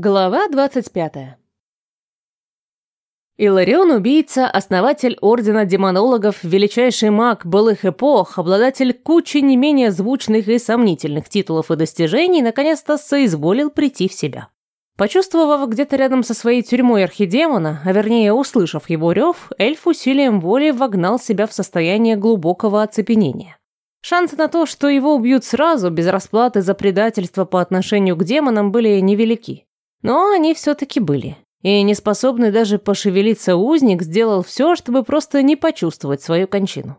Глава 25. Иларион – убийца, основатель Ордена Демонологов, величайший маг былых эпох, обладатель кучи не менее звучных и сомнительных титулов и достижений, наконец-то соизволил прийти в себя. Почувствовав где-то рядом со своей тюрьмой архидемона, а вернее услышав его рев, эльф усилием воли вогнал себя в состояние глубокого оцепенения. Шансы на то, что его убьют сразу, без расплаты за предательство по отношению к демонам, были невелики. Но они все-таки были. И неспособный даже пошевелиться узник сделал все, чтобы просто не почувствовать свою кончину.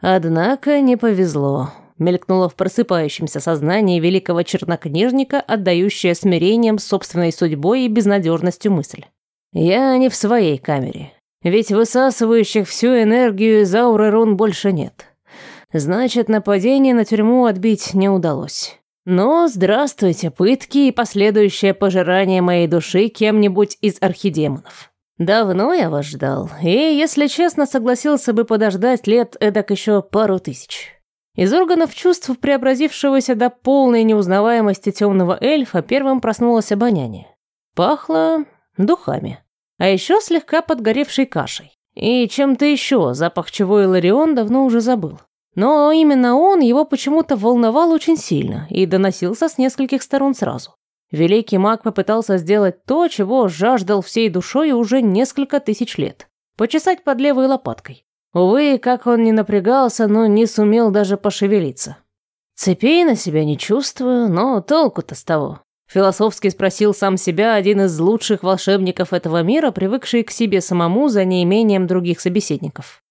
Однако не повезло. Мелькнуло в просыпающемся сознании великого чернокнижника, отдающая смирением собственной судьбой и безнадежностью мысль. «Я не в своей камере. Ведь высасывающих всю энергию из ауры рун больше нет. Значит, нападение на тюрьму отбить не удалось. Но здравствуйте, пытки и последующее пожирание моей души кем-нибудь из архидемонов. Давно я вас ждал, и, если честно, согласился бы подождать лет эдак еще пару тысяч. Из органов чувств, преобразившегося до полной неузнаваемости темного эльфа, первым проснулось обоняние. Пахло духами, а еще слегка подгоревшей кашей. И чем-то еще, запах чего Иларион давно уже забыл. Но именно он его почему-то волновал очень сильно и доносился с нескольких сторон сразу. Великий маг попытался сделать то, чего жаждал всей душой уже несколько тысяч лет. Почесать под левой лопаткой. Увы, как он не напрягался, но не сумел даже пошевелиться. Цепей на себя не чувствую, но толку-то с того. Философски спросил сам себя один из лучших волшебников этого мира, привыкший к себе самому за неимением других собеседников.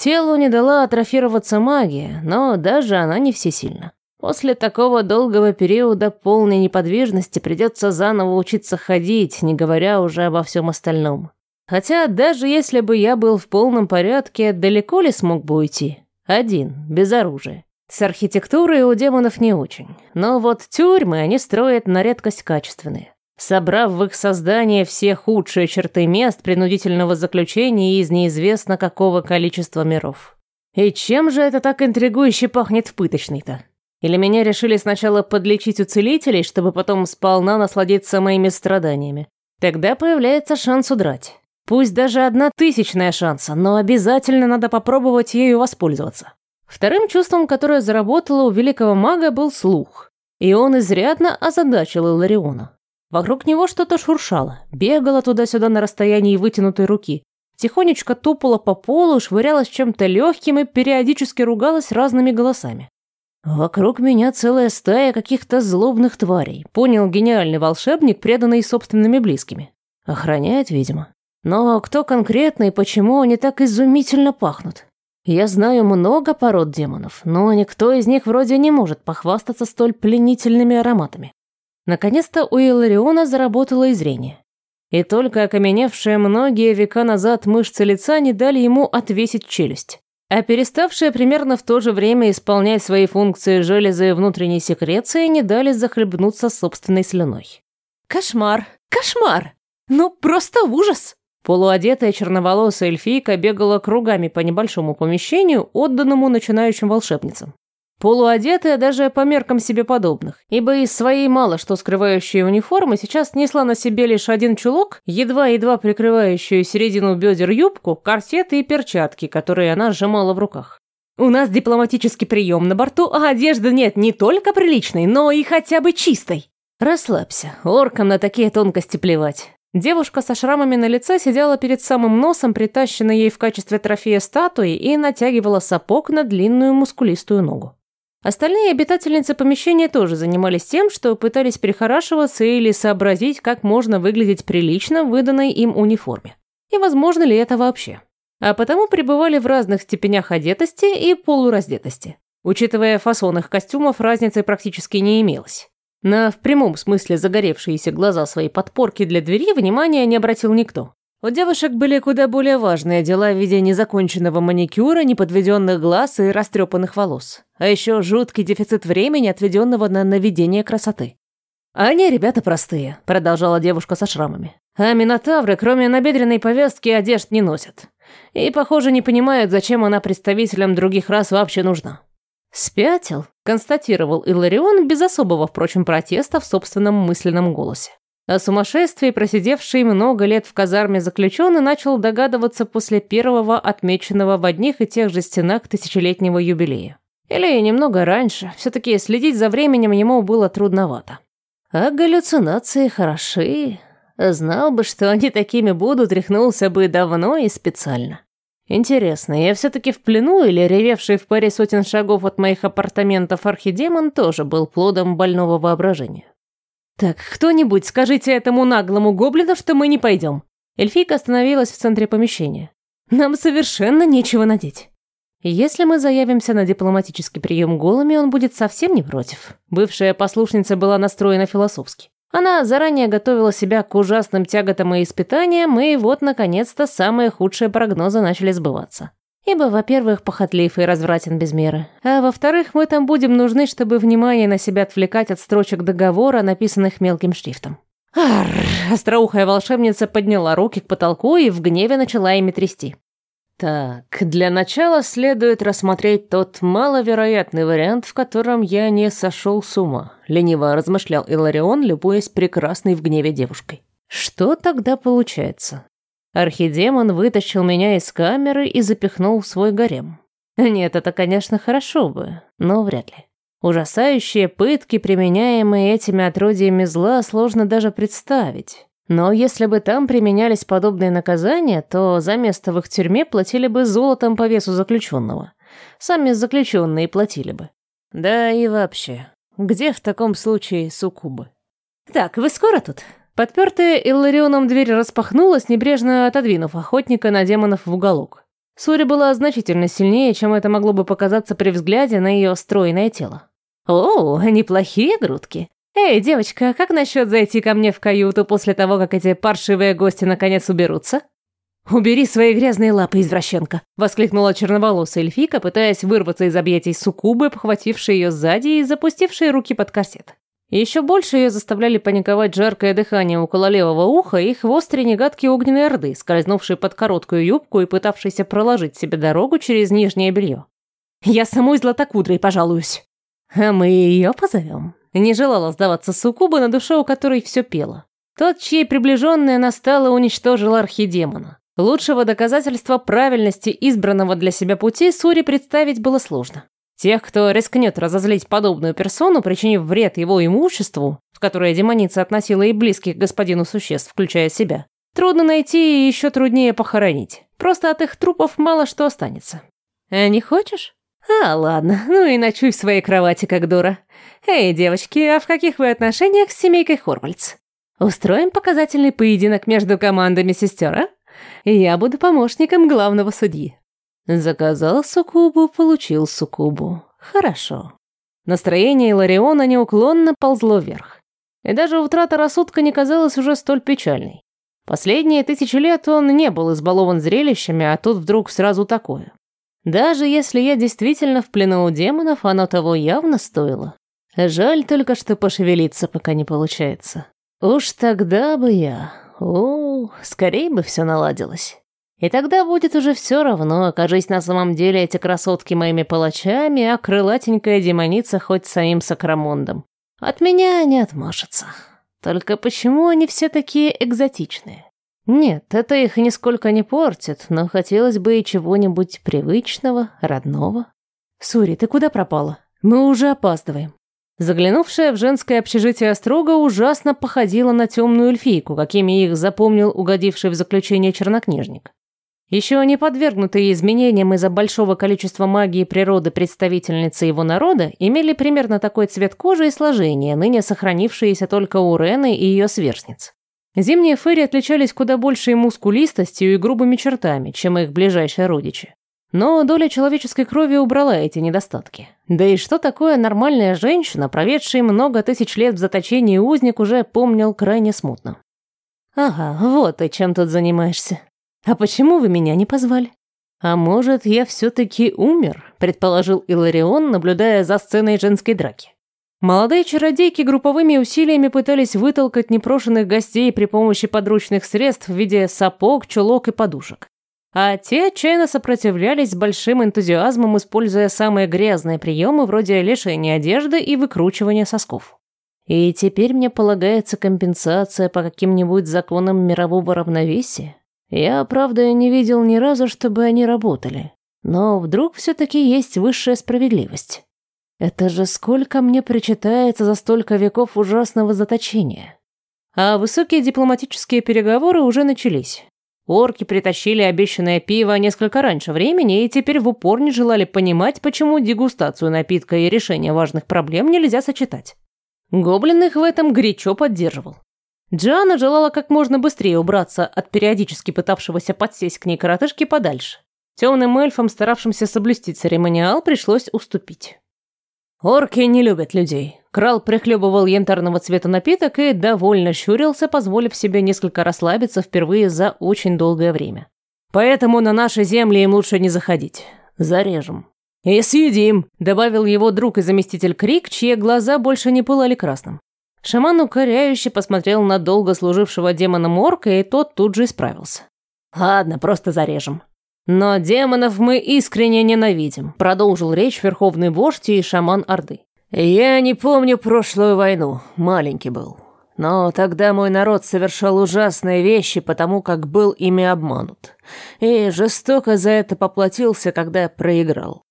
Телу не дала атрофироваться магия, но даже она не всесильна. После такого долгого периода полной неподвижности придется заново учиться ходить, не говоря уже обо всем остальном. Хотя даже если бы я был в полном порядке, далеко ли смог бы уйти? Один, без оружия. С архитектурой у демонов не очень. Но вот тюрьмы они строят на редкость качественные собрав в их создании все худшие черты мест принудительного заключения из неизвестно какого количества миров. И чем же это так интригующе пахнет в пыточной-то? Или меня решили сначала подлечить у целителей, чтобы потом сполна насладиться моими страданиями? Тогда появляется шанс удрать. Пусть даже одна тысячная шанса, но обязательно надо попробовать ею воспользоваться. Вторым чувством, которое заработало у великого мага, был слух. И он изрядно озадачил Илариона. Вокруг него что-то шуршало, бегало туда-сюда на расстоянии вытянутой руки, тихонечко топала по полу, швырялась чем-то легким и периодически ругалась разными голосами. «Вокруг меня целая стая каких-то злобных тварей», понял гениальный волшебник, преданный собственными близкими. Охраняет, видимо. Но кто конкретно и почему они так изумительно пахнут? Я знаю много пород демонов, но никто из них вроде не может похвастаться столь пленительными ароматами. Наконец-то у Илариона заработало и зрение. И только окаменевшие многие века назад мышцы лица не дали ему отвесить челюсть. А переставшие примерно в то же время исполнять свои функции железы внутренней секреции не дали захлебнуться собственной слюной. «Кошмар! Кошмар! Ну, просто ужас!» Полуодетая черноволосая эльфийка бегала кругами по небольшому помещению, отданному начинающим волшебницам. Полуодетая даже по меркам себе подобных, ибо из своей мало что скрывающей униформы сейчас несла на себе лишь один чулок, едва-едва прикрывающую середину бедер юбку, корсеты и перчатки, которые она сжимала в руках. «У нас дипломатический прием на борту, а одежды нет не только приличной, но и хотя бы чистой». «Расслабься, оркам на такие тонкости плевать». Девушка со шрамами на лице сидела перед самым носом, притащенной ей в качестве трофея статуи, и натягивала сапог на длинную мускулистую ногу. Остальные обитательницы помещения тоже занимались тем, что пытались прихорашиваться или сообразить, как можно выглядеть прилично в выданной им униформе. И возможно ли это вообще. А потому пребывали в разных степенях одетости и полураздетости. Учитывая фасон их костюмов, разницы практически не имелось. На в прямом смысле загоревшиеся глаза своей подпорки для двери внимания не обратил никто. У девушек были куда более важные дела в виде незаконченного маникюра, неподведенных глаз и растрепанных волос. А еще жуткий дефицит времени, отведенного на наведение красоты. «Они ребята простые», — продолжала девушка со шрамами. «А минотавры, кроме набедренной повязки, одежд не носят. И, похоже, не понимают, зачем она представителям других рас вообще нужна». «Спятил», — констатировал Иларион без особого, впрочем, протеста в собственном мысленном голосе. О сумасшествии, просидевший много лет в казарме заключенный, начал догадываться после первого отмеченного в одних и тех же стенах тысячелетнего юбилея. Или немного раньше, все-таки следить за временем ему было трудновато. А галлюцинации хороши. Знал бы, что они такими будут, рехнулся бы давно и специально. Интересно, я все-таки в плену или ревевший в паре сотен шагов от моих апартаментов архидемон тоже был плодом больного воображения? «Так, кто-нибудь скажите этому наглому гоблину, что мы не пойдем». Эльфийка остановилась в центре помещения. «Нам совершенно нечего надеть». Если мы заявимся на дипломатический прием голыми, он будет совсем не против. Бывшая послушница была настроена философски. Она заранее готовила себя к ужасным тяготам и испытаниям, и вот, наконец-то, самые худшие прогнозы начали сбываться. Ибо, во-первых, похотлив и развратен без меры. А во-вторых, мы там будем нужны, чтобы внимание на себя отвлекать от строчек договора, написанных мелким шрифтом. Арр! Остроухая волшебница подняла руки к потолку и в гневе начала ими трясти. Так, для начала следует рассмотреть тот маловероятный вариант, в котором я не сошел с ума, лениво размышлял Иларион, любуясь прекрасной в гневе девушкой. Что тогда получается? Архидемон вытащил меня из камеры и запихнул в свой гарем. Нет, это, конечно, хорошо бы, но вряд ли. Ужасающие пытки, применяемые этими отродьями зла, сложно даже представить. Но если бы там применялись подобные наказания, то за место в их тюрьме платили бы золотом по весу заключенного. Сами заключенные платили бы. Да и вообще, где в таком случае суккубы? «Так, вы скоро тут?» Подпертая Илларионом дверь распахнулась, небрежно отодвинув охотника на демонов в уголок. Сури была значительно сильнее, чем это могло бы показаться при взгляде на ее стройное тело. «О, неплохие грудки. Эй, девочка, как насчет зайти ко мне в каюту после того, как эти паршивые гости наконец уберутся?» «Убери свои грязные лапы, извращенка!» — воскликнула черноволосая эльфика, пытаясь вырваться из объятий суккубы, обхватившей ее сзади и запустившей руки под корсет. Еще больше ее заставляли паниковать жаркое дыхание около левого уха и хвост ренегатки огненной орды, скользнувшей под короткую юбку и пытавшейся проложить себе дорогу через нижнее белье. «Я самой златокудрой пожалуюсь». «А мы ее позовем?» Не желала сдаваться суккуба, на душе у которой все пело. Тот, чьей приближенная настала, уничтожил архидемона. Лучшего доказательства правильности избранного для себя пути Сури представить было сложно. Тех, кто рискнет разозлить подобную персону, причинив вред его имуществу, в которое демоница относила и близких господину существ, включая себя, трудно найти и еще труднее похоронить. Просто от их трупов мало что останется. А не хочешь? А, ладно, ну и ночуй в своей кровати, как дура. Эй, девочки, а в каких вы отношениях с семейкой Хорвальдс? Устроим показательный поединок между командами сестер, а? Я буду помощником главного судьи. Заказал суккубу, получил суккубу. Хорошо. Настроение Лариона неуклонно ползло вверх. И даже утрата рассудка не казалась уже столь печальной. Последние тысячи лет он не был избалован зрелищами, а тут вдруг сразу такое. Даже если я действительно в плену у демонов, оно того явно стоило. Жаль только, что пошевелиться пока не получается. Уж тогда бы я... О, скорее бы все наладилось. И тогда будет уже все равно, окажись на самом деле эти красотки моими палачами, а крылатенькая демоница хоть самим Сакрамондом. От меня не отмашется. Только почему они все такие экзотичные? Нет, это их нисколько не портит, но хотелось бы и чего-нибудь привычного, родного. Сури, ты куда пропала? Мы уже опаздываем. Заглянувшая в женское общежитие Острога ужасно походила на темную эльфийку, какими их запомнил угодивший в заключение чернокнижник. Еще не подвергнутые изменениям из-за большого количества магии природы представительницы его народа имели примерно такой цвет кожи и сложения, ныне сохранившиеся только у Рены и ее сверстниц. Зимние фэри отличались куда большей мускулистостью и грубыми чертами, чем их ближайшие родичи. Но доля человеческой крови убрала эти недостатки. Да и что такое нормальная женщина, проведшая много тысяч лет в заточении узник, уже помнил крайне смутно. «Ага, вот ты чем тут занимаешься», «А почему вы меня не позвали?» «А может, я все-таки умер?» – предположил Иларион, наблюдая за сценой женской драки. Молодые чародейки групповыми усилиями пытались вытолкать непрошенных гостей при помощи подручных средств в виде сапог, чулок и подушек. А те отчаянно сопротивлялись с большим энтузиазмом, используя самые грязные приемы вроде лишения одежды и выкручивания сосков. И теперь мне полагается компенсация по каким-нибудь законам мирового равновесия? Я, правда, не видел ни разу, чтобы они работали. Но вдруг все-таки есть высшая справедливость. Это же сколько мне причитается за столько веков ужасного заточения. А высокие дипломатические переговоры уже начались. Орки притащили обещанное пиво несколько раньше времени и теперь в упор не желали понимать, почему дегустацию напитка и решение важных проблем нельзя сочетать. Гоблин их в этом горячо поддерживал. Джоанна желала как можно быстрее убраться от периодически пытавшегося подсесть к ней коротышки подальше. Темным эльфам, старавшимся соблюсти церемониал, пришлось уступить. Орки не любят людей. Крал прихлебывал янтарного цвета напиток и довольно щурился, позволив себе несколько расслабиться впервые за очень долгое время. Поэтому на наши земли им лучше не заходить. Зарежем. «И съедим», — добавил его друг и заместитель Крик, чьи глаза больше не пылали красным. Шаман укоряюще посмотрел на долго служившего демоном орка, и тот тут же исправился. «Ладно, просто зарежем». «Но демонов мы искренне ненавидим», — продолжил речь верховный вождь и шаман Орды. «Я не помню прошлую войну, маленький был. Но тогда мой народ совершал ужасные вещи, потому как был ими обманут. И жестоко за это поплатился, когда проиграл.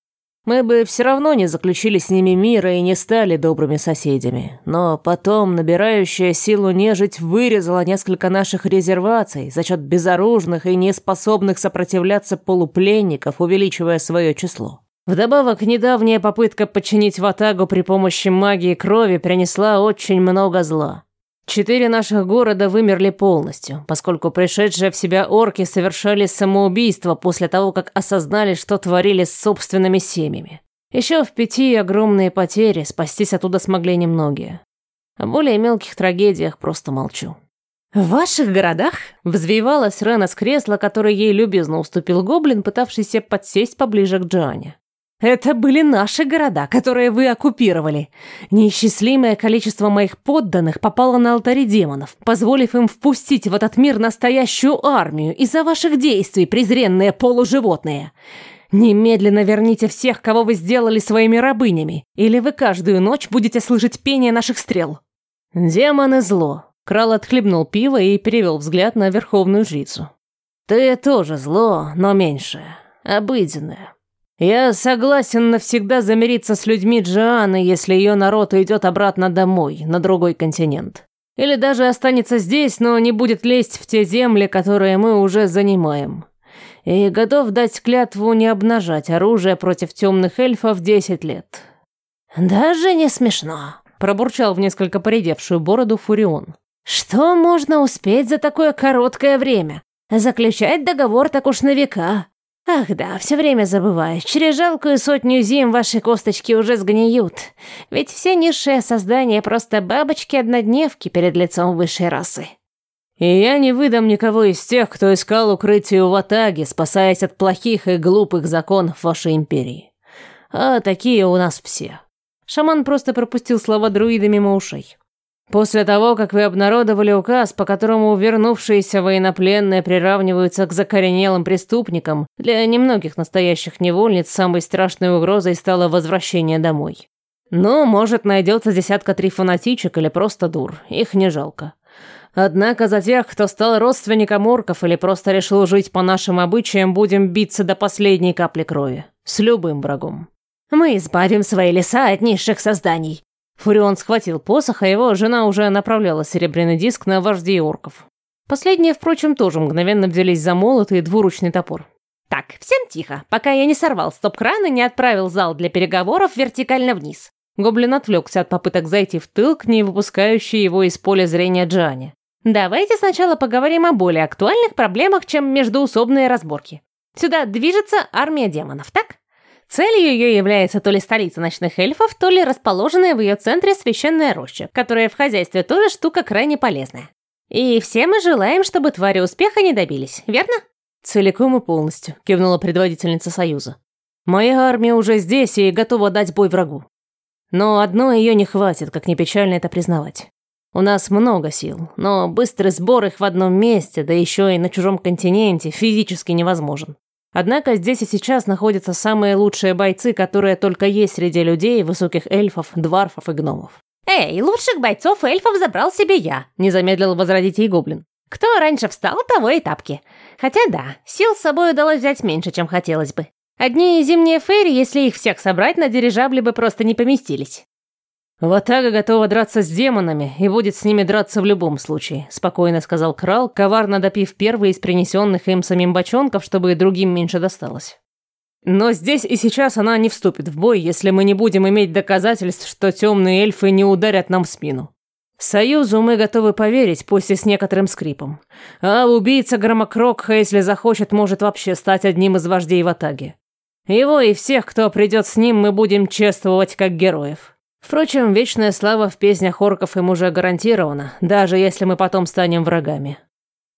Мы бы все равно не заключили с ними мира и не стали добрыми соседями. Но потом набирающая силу нежить вырезала несколько наших резерваций за счет безоружных и неспособных сопротивляться полупленников, увеличивая свое число. Вдобавок, недавняя попытка подчинить Ватагу при помощи магии крови принесла очень много зла. Четыре наших города вымерли полностью, поскольку пришедшие в себя орки совершали самоубийство после того, как осознали, что творили с собственными семьями. Еще в пяти огромные потери, спастись оттуда смогли немногие. О более мелких трагедиях просто молчу. «В ваших городах?» – взвивалась Рена с кресла, которое ей любезно уступил гоблин, пытавшийся подсесть поближе к Джоанне. Это были наши города, которые вы оккупировали. Неисчислимое количество моих подданных попало на алтари демонов, позволив им впустить в этот мир настоящую армию из-за ваших действий, презренные полуживотные. Немедленно верните всех, кого вы сделали своими рабынями, или вы каждую ночь будете слышать пение наших стрел. Демоны зло. Крал отхлебнул пиво и перевел взгляд на верховную жрицу. Ты тоже зло, но меньшее, обыденное. Я согласен навсегда замириться с людьми Джоанны, если ее народ уйдет обратно домой, на другой континент. Или даже останется здесь, но не будет лезть в те земли, которые мы уже занимаем. И готов дать клятву не обнажать оружие против темных эльфов десять лет. Даже не смешно, пробурчал в несколько поредевшую бороду Фурион. Что можно успеть за такое короткое время? Заключать договор так уж на века. Ах да, все время забываю. Через жалкую сотню зим ваши косточки уже сгниют. Ведь все низшие создания просто бабочки-однодневки перед лицом высшей расы. И я не выдам никого из тех, кто искал укрытие в Атаге, спасаясь от плохих и глупых законов вашей империи. А такие у нас все. Шаман просто пропустил слова друида мимо ушей. После того, как вы обнародовали указ, по которому вернувшиеся военнопленные приравниваются к закоренелым преступникам, для немногих настоящих невольниц самой страшной угрозой стало возвращение домой. Ну, может, найдется десятка три фанатичек или просто дур, их не жалко. Однако за тех, кто стал родственником орков или просто решил жить по нашим обычаям, будем биться до последней капли крови. С любым врагом. Мы избавим свои леса от низших созданий. Фурион схватил посох, а его жена уже направляла серебряный диск на вождей орков. Последние, впрочем, тоже мгновенно взялись за молот и двуручный топор. «Так, всем тихо, пока я не сорвал стоп-кран и не отправил зал для переговоров вертикально вниз». Гоблин отвлекся от попыток зайти в тыл к не выпускающей его из поля зрения Джоанне. «Давайте сначала поговорим о более актуальных проблемах, чем междуусобные разборки. Сюда движется армия демонов, так? Целью ее является то ли столица ночных эльфов, то ли расположенная в ее центре священная роща, которая в хозяйстве тоже штука крайне полезная. И все мы желаем, чтобы твари успеха не добились, верно? Целиком и полностью, кивнула предводительница Союза. Моя армия уже здесь и готова дать бой врагу. Но одно ее не хватит, как ни печально это признавать. У нас много сил, но быстрый сбор их в одном месте, да еще и на чужом континенте, физически невозможен. Однако здесь и сейчас находятся самые лучшие бойцы, которые только есть среди людей, высоких эльфов, дварфов и гномов. Эй, лучших бойцов эльфов забрал себе я, не замедлил возразить ей гоблин. Кто раньше встал, того и тапки. Хотя да, сил с собой удалось взять меньше, чем хотелось бы. Одни зимние фейри, если их всех собрать, на дирижабле бы просто не поместились. «Ватага готова драться с демонами и будет с ними драться в любом случае», спокойно сказал Крал, коварно допив первый из принесенных им самим бочонков, чтобы и другим меньше досталось. «Но здесь и сейчас она не вступит в бой, если мы не будем иметь доказательств, что темные эльфы не ударят нам в спину. Союзу мы готовы поверить, пусть и с некоторым скрипом. А убийца Громокрокха, если захочет, может вообще стать одним из вождей в Атаге. Его и всех, кто придет с ним, мы будем чествовать как героев». Впрочем, вечная слава в песнях орков им уже гарантирована, даже если мы потом станем врагами.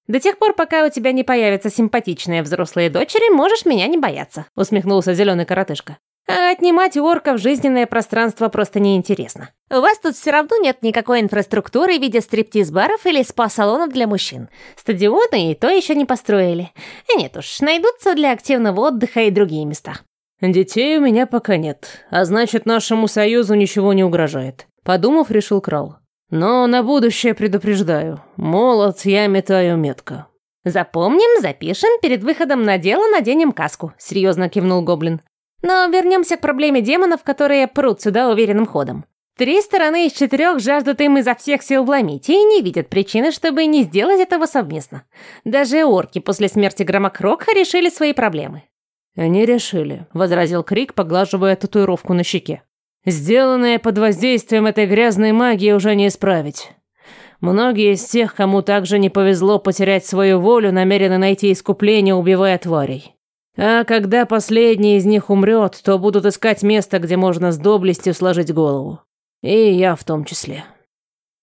«До тех пор, пока у тебя не появятся симпатичные взрослые дочери, можешь меня не бояться», — усмехнулся зеленый коротышка. «А отнимать у орков жизненное пространство просто неинтересно. У вас тут все равно нет никакой инфраструктуры в виде стриптиз-баров или спа-салонов для мужчин. Стадионы и то еще не построили. Нет уж, найдутся для активного отдыха и другие места». «Детей у меня пока нет, а значит, нашему союзу ничего не угрожает», — подумав, решил Крал. «Но на будущее предупреждаю. Молот я метаю метко». «Запомним, запишем, перед выходом на дело наденем каску», — серьезно кивнул Гоблин. «Но вернемся к проблеме демонов, которые прут сюда уверенным ходом. Три стороны из четырех жаждут им изо всех сил вломить и не видят причины, чтобы не сделать этого совместно. Даже орки после смерти Громокрокха решили свои проблемы. «Не решили», — возразил Крик, поглаживая татуировку на щеке. «Сделанное под воздействием этой грязной магии уже не исправить. Многие из тех, кому также не повезло потерять свою волю, намерены найти искупление, убивая тварей. А когда последний из них умрет, то будут искать место, где можно с доблестью сложить голову. И я в том числе».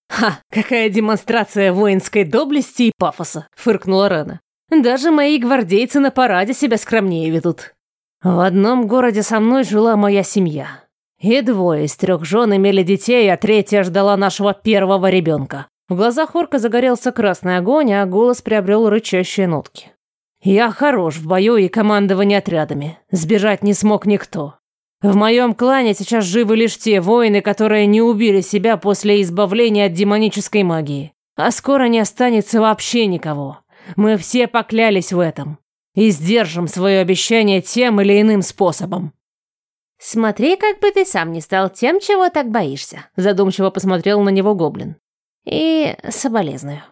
«Ха, какая демонстрация воинской доблести и пафоса!» — фыркнула Рена. Даже мои гвардейцы на параде себя скромнее ведут. В одном городе со мной жила моя семья. И двое из трех жен имели детей, а третья ждала нашего первого ребенка. В глазах орка загорелся красный огонь, а голос приобрел рычащие нотки. Я хорош в бою и командовании отрядами. Сбежать не смог никто. В моем клане сейчас живы лишь те воины, которые не убили себя после избавления от демонической магии. А скоро не останется вообще никого. Мы все поклялись в этом и сдержим свое обещание тем или иным способом. «Смотри, как бы ты сам не стал тем, чего так боишься», задумчиво посмотрел на него гоблин. «И соболезную».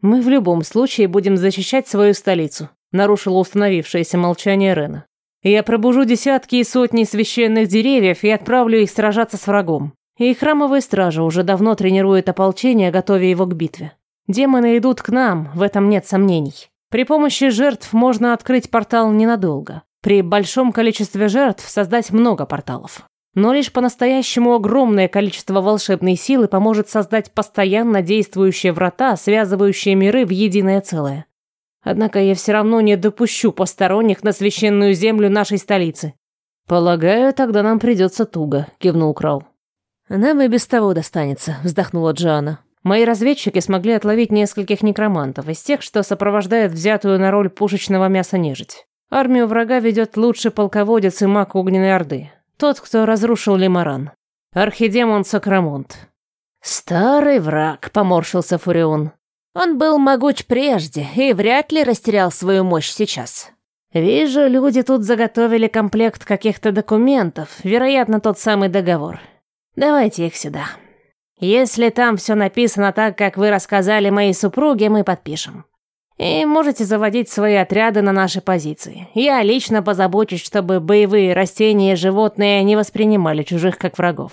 «Мы в любом случае будем защищать свою столицу», нарушило установившееся молчание Рена. «Я пробужу десятки и сотни священных деревьев и отправлю их сражаться с врагом. И храмовые стражи уже давно тренируют ополчение, готовя его к битве. Демоны идут к нам, в этом нет сомнений. При помощи жертв можно открыть портал ненадолго. При большом количестве жертв создать много порталов. Но лишь по-настоящему огромное количество волшебной силы поможет создать постоянно действующие врата, связывающие миры в единое целое. Однако я все равно не допущу посторонних на священную землю нашей столицы. Полагаю, тогда нам придется туго, кивнул Крал. Нам и без того достанется, вздохнула Джоанна. Мои разведчики смогли отловить нескольких некромантов из тех, что сопровождают взятую на роль пушечного мяса нежить. Армию врага ведет лучший полководец и маг Огненной Орды. Тот, кто разрушил Лимаран. Архидемон Сакрамонт. «Старый враг», — поморщился Фурион. «Он был могуч прежде и вряд ли растерял свою мощь сейчас. Вижу, люди тут заготовили комплект каких-то документов, вероятно, тот самый договор. Давайте их сюда». Если там все написано так, как вы рассказали моей супруге, мы подпишем. И можете заводить свои отряды на наши позиции. Я лично позабочусь, чтобы боевые растения и животные не воспринимали чужих как врагов.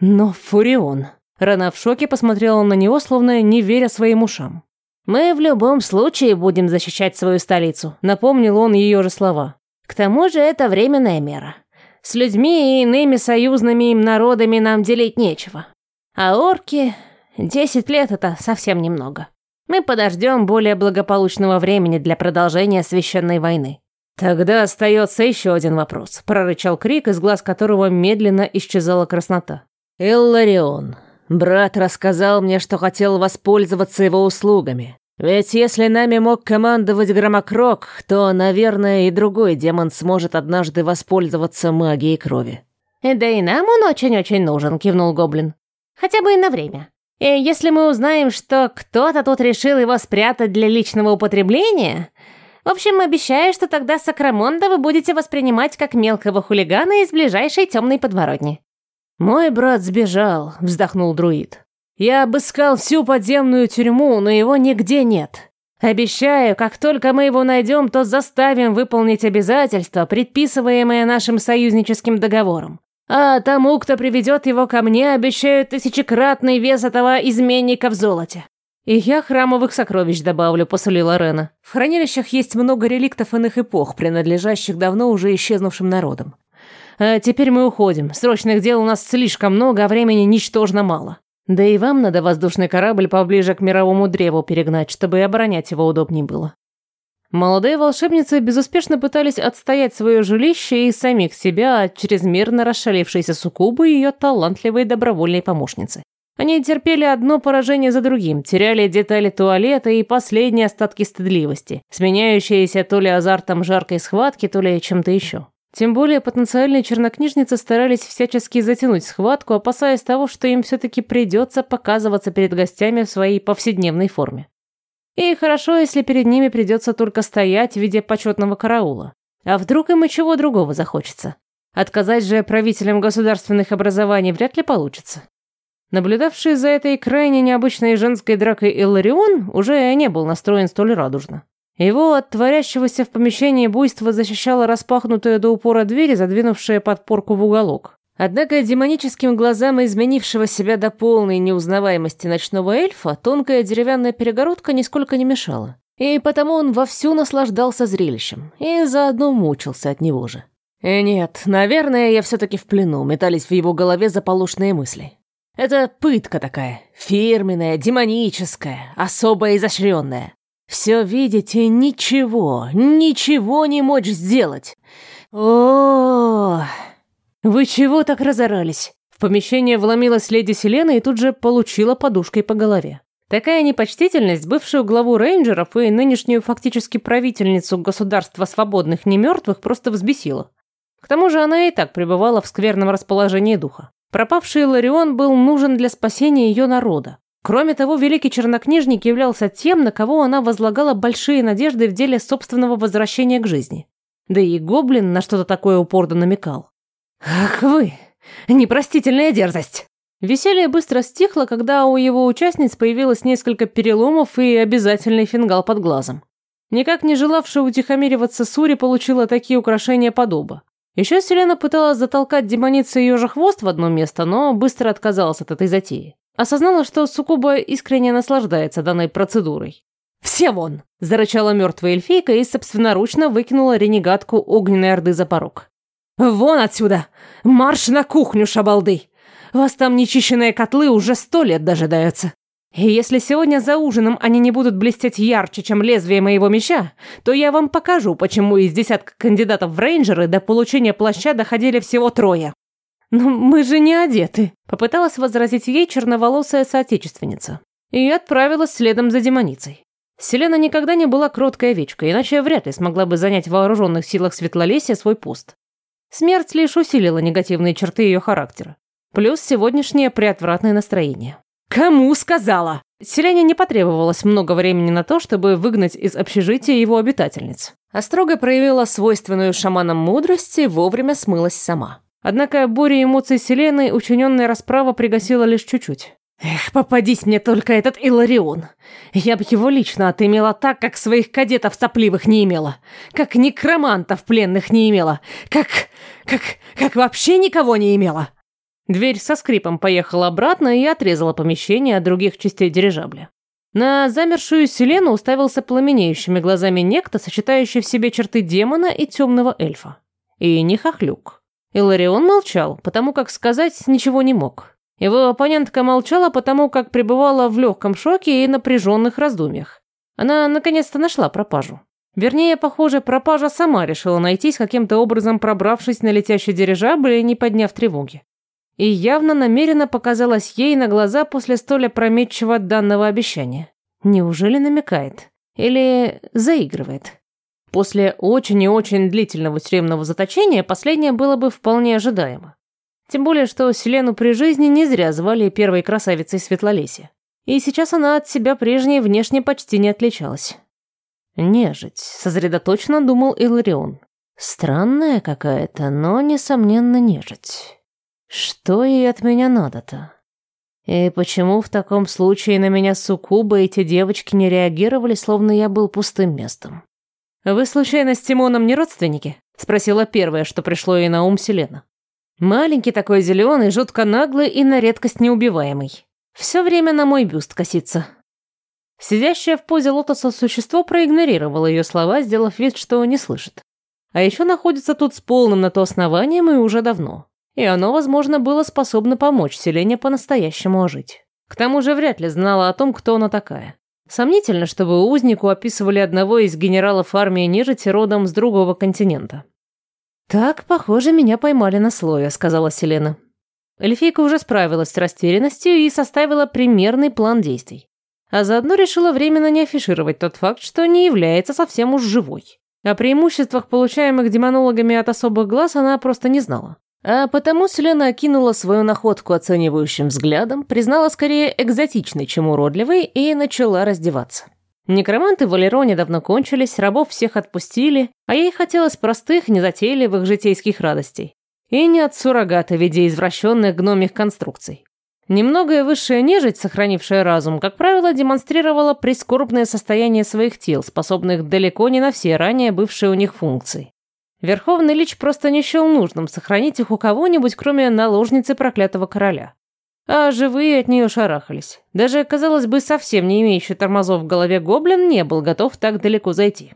Но Фурион... Рана в шоке посмотрела на него, словно не веря своим ушам. «Мы в любом случае будем защищать свою столицу», — напомнил он ее же слова. «К тому же это временная мера. С людьми и иными союзными им народами нам делить нечего. А орки... Десять лет — это совсем немного. Мы подождем более благополучного времени для продолжения священной войны. Тогда остается еще один вопрос, прорычал Крик, из глаз которого медленно исчезала краснота. Элларион, брат рассказал мне, что хотел воспользоваться его услугами. Ведь если нами мог командовать Громокрок, то, наверное, и другой демон сможет однажды воспользоваться магией крови. «Да и нам он очень-очень нужен», — кивнул Гоблин. Хотя бы на время. И если мы узнаем, что кто-то тут решил его спрятать для личного употребления... В общем, обещаю, что тогда Сакрамонда вы будете воспринимать как мелкого хулигана из ближайшей темной подворотни». «Мой брат сбежал», — вздохнул друид. «Я обыскал всю подземную тюрьму, но его нигде нет. Обещаю, как только мы его найдем, то заставим выполнить обязательства, предписываемые нашим союзническим договором. А тому, кто приведет его ко мне, обещаю тысячекратный вес этого изменника в золоте. И я храмовых сокровищ добавлю, посулила Рена. В хранилищах есть много реликтов иных эпох, принадлежащих давно уже исчезнувшим народам. А теперь мы уходим. Срочных дел у нас слишком много, а времени ничтожно мало. Да и вам надо воздушный корабль поближе к мировому древу перегнать, чтобы и оборонять его удобнее было. Молодые волшебницы безуспешно пытались отстоять свое жилище и самих себя от чрезмерно расшалившейся суккубы и ее талантливой добровольной помощницы. Они терпели одно поражение за другим, теряли детали туалета и последние остатки стыдливости, сменяющиеся то ли азартом жаркой схватки, то ли чем-то еще. Тем более потенциальные чернокнижницы старались всячески затянуть схватку, опасаясь того, что им все-таки придется показываться перед гостями в своей повседневной форме. И хорошо, если перед ними придется только стоять в виде почетного караула. А вдруг им и чего другого захочется? Отказать же правителям государственных образований вряд ли получится. Наблюдавший за этой крайне необычной женской дракой Илларион уже не был настроен столь радужно. Его от творящегося в помещении буйства защищала распахнутая до упора дверь, задвинувшая подпорку в уголок. Однако демоническим глазам изменившего себя до полной неузнаваемости ночного эльфа тонкая деревянная перегородка нисколько не мешала. И потому он вовсю наслаждался зрелищем и заодно мучился от него же. И нет, наверное, я все-таки в плену, метались в его голове заполошные мысли. Это пытка такая, фирменная, демоническая, особо изощренная. Все видеть и ничего, ничего не мочь сделать. О, Вы чего так разорались? В помещение вломилась леди Селена и тут же получила подушкой по голове. Такая непочтительность бывшую главу рейнджеров и нынешнюю фактически правительницу государства свободных немертвых просто взбесила. К тому же она и так пребывала в скверном расположении духа. Пропавший Ларион был нужен для спасения ее народа. Кроме того, великий чернокнижник являлся тем, на кого она возлагала большие надежды в деле собственного возвращения к жизни. Да и гоблин на что-то такое упорно намекал. «Ах вы! Непростительная дерзость!» Веселье быстро стихло, когда у его участниц появилось несколько переломов и обязательный фингал под глазом. Никак не желавшая утихомириваться Сури получила такие украшения подоба. Еще Селена пыталась затолкать демонице ее же хвост в одно место, но быстро отказалась от этой затеи. Осознала, что Сукуба искренне наслаждается данной процедурой. «Все вон!» – зарычала мертвая эльфийка и собственноручно выкинула ренегатку огненной орды за порог. «Вон отсюда! Марш на кухню, шабалды! Вас там нечищенные котлы уже сто лет дожидаются!» И если сегодня за ужином они не будут блестеть ярче, чем лезвие моего меча, то я вам покажу, почему из десятка кандидатов в рейнджеры до получения плаща доходили всего трое. «Но мы же не одеты», — попыталась возразить ей черноволосая соотечественница. И отправилась следом за демоницей. Селена никогда не была кроткой овечкой, иначе вряд ли смогла бы занять в вооруженных силах Светлолесия свой пост. Смерть лишь усилила негативные черты ее характера. Плюс сегодняшнее приотвратное настроение. «Кому сказала?» Селяне не потребовалось много времени на то, чтобы выгнать из общежития его обитательниц. А строго проявила свойственную шаманам мудрость и вовремя смылась сама. Однако буря эмоций Селены учиненная расправа пригасила лишь чуть-чуть. Эх, попадись мне только этот Иларион. Я бы его лично отымела так, как своих кадетов сопливых не имела. Как некромантов пленных не имела. Как... как... как вообще никого не имела. Дверь со скрипом поехала обратно и отрезала помещение от других частей дирижабля. На замершую Селену уставился пламенеющими глазами некто, сочетающий в себе черты демона и темного эльфа. И не хохлюк. Иларион молчал, потому как сказать ничего не мог. Его оппонентка молчала, потому как пребывала в легком шоке и напряженных раздумьях. Она наконец-то нашла пропажу. Вернее, похоже, пропажа сама решила найтись, каким-то образом пробравшись на летящий дирижабль и не подняв тревоги. И явно намеренно показалась ей на глаза после столь опрометчивого данного обещания. Неужели намекает? Или заигрывает? После очень и очень длительного тюремного заточения последнее было бы вполне ожидаемо. Тем более, что Селену при жизни не зря звали первой красавицей Светлолесья. И сейчас она от себя прежней внешне почти не отличалась. Нежить, сосредоточенно думал Иларион. Странная какая-то, но, несомненно, нежить. Что ей от меня надо-то? И почему в таком случае на меня суккубы эти девочки не реагировали, словно я был пустым местом? «Вы, случайно, с Тимоном не родственники?» — спросила первое, что пришло ей на ум Селена. Маленький такой зеленый, жутко наглый и на редкость неубиваемый. Все время на мой бюст косится. Сидящее в позе лотоса существо проигнорировало ее слова, сделав вид, что не слышит. А еще находится тут с полным на то основанием и уже давно. И оно, возможно, было способно помочь Селене по-настоящему ожить. К тому же вряд ли знала о том, кто она такая. Сомнительно, чтобы узнику описывали одного из генералов армии нежити родом с другого континента. «Так, похоже, меня поймали на слове», — сказала Селена. Эльфийка уже справилась с растерянностью и составила примерный план действий. А заодно решила временно не афишировать тот факт, что не является совсем уж живой. О преимуществах, получаемых демонологами от особых глаз, она просто не знала. А потому Селена окинула свою находку оценивающим взглядом, признала скорее экзотичной, чем уродливой, и начала раздеваться. Некроманты в Валероне давно кончились, рабов всех отпустили, а ей хотелось простых, незатейливых житейских радостей. И не от суррогата в виде извращенных гномих конструкций. Немногое высшая нежить, сохранившая разум, как правило, демонстрировала прискорбное состояние своих тел, способных далеко не на все ранее бывшие у них функции. Верховный Лич просто не счел нужным сохранить их у кого-нибудь, кроме наложницы проклятого короля а живые от нее шарахались. Даже, казалось бы, совсем не имеющий тормозов в голове гоблин не был готов так далеко зайти.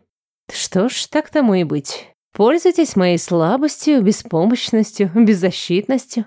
Что ж, так тому и быть. Пользуйтесь моей слабостью, беспомощностью, беззащитностью.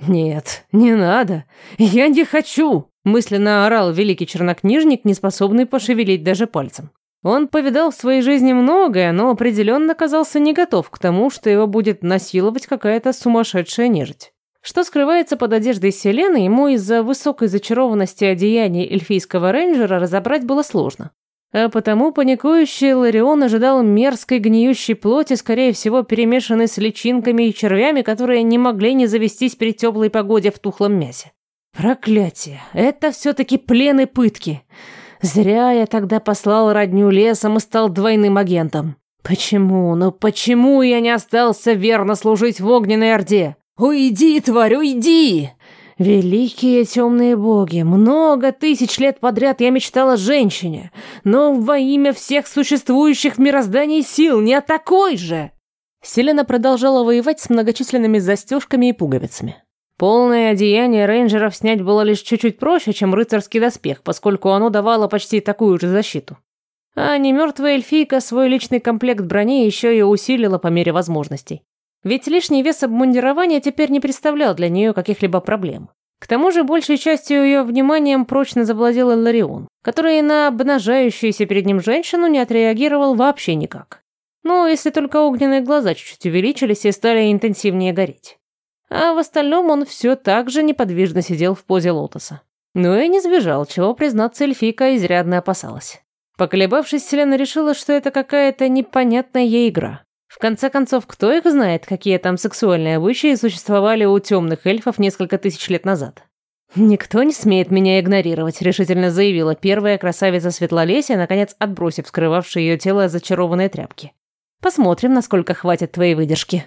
Нет, не надо. Я не хочу, мысленно орал великий чернокнижник, не способный пошевелить даже пальцем. Он повидал в своей жизни многое, но определенно казался не готов к тому, что его будет насиловать какая-то сумасшедшая нежить. Что скрывается под одеждой Селены, ему из-за высокой зачарованности одеяния эльфийского рейнджера разобрать было сложно. А потому паникующий Ларион ожидал мерзкой гниющей плоти, скорее всего, перемешанной с личинками и червями, которые не могли не завестись при теплой погоде в тухлом мясе. Проклятие! Это все-таки плен и пытки! Зря я тогда послал родню лесом и стал двойным агентом. Почему, ну почему я не остался верно служить в огненной орде? «Уйди, тварь, уйди!» Великие темные боги, много тысяч лет подряд я мечтала о женщине, но во имя всех существующих в мироздании сил не о такой же. Селена продолжала воевать с многочисленными застежками и пуговицами. Полное одеяние рейнджеров снять было лишь чуть-чуть проще, чем рыцарский доспех, поскольку оно давало почти такую же защиту. А не мертвая эльфийка свой личный комплект брони еще и усилила по мере возможностей. Ведь лишний вес обмундирования теперь не представлял для нее каких-либо проблем. К тому же большей частью ее вниманием прочно завладел Ларион, который на обнажающуюся перед ним женщину не отреагировал вообще никак. Ну, если только огненные глаза чуть-чуть увеличились и стали интенсивнее гореть. А в остальном он все так же неподвижно сидел в позе лотоса. Ну и не сбежал, чего, признаться, эльфийка изрядно опасалась. Поколебавшись, Селена решила, что это какая-то непонятная ей игра. В конце концов, кто их знает, какие там сексуальные обычаи существовали у темных эльфов несколько тысяч лет назад? «Никто не смеет меня игнорировать», — решительно заявила первая красавица Светлолесия, наконец отбросив скрывавшие ее тело зачарованные тряпки. «Посмотрим, насколько хватит твоей выдержки».